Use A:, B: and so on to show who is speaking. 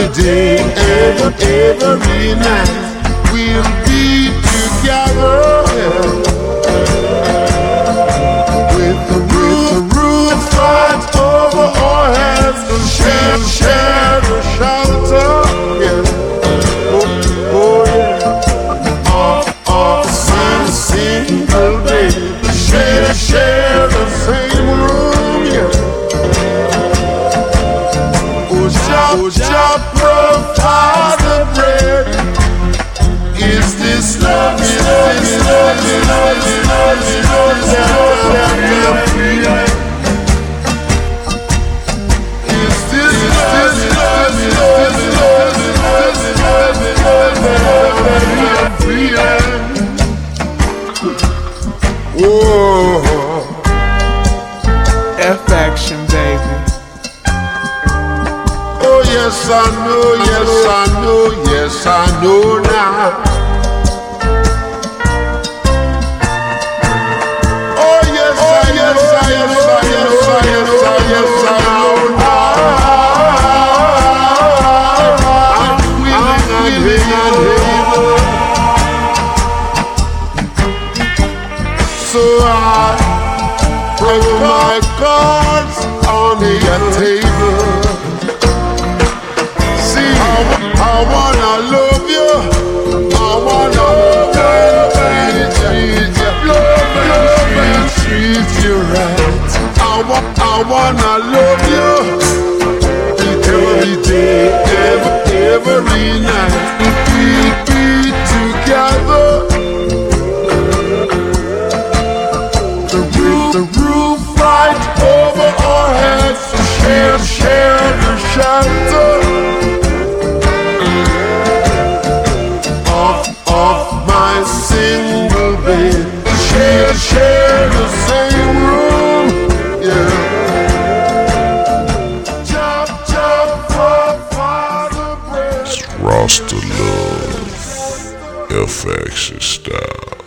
A: every day, every, every night. We'll Shop, oh, provide the bread. Is this love? Is this love? Is this love? Yes, I know, yes, I know, yes, I know now. Oh yes, oh yes, I yes, I yes, I yes, I yes, I know now. I'm willing and able. So I put my cards on your table. I wanna love you. I wanna love and treat you, love and treat you right. I wa- I wanna love you every day, every every night. We be together. The roof, the roof right over our heads. Share, share the shelter.
B: Rasta Love, FX style.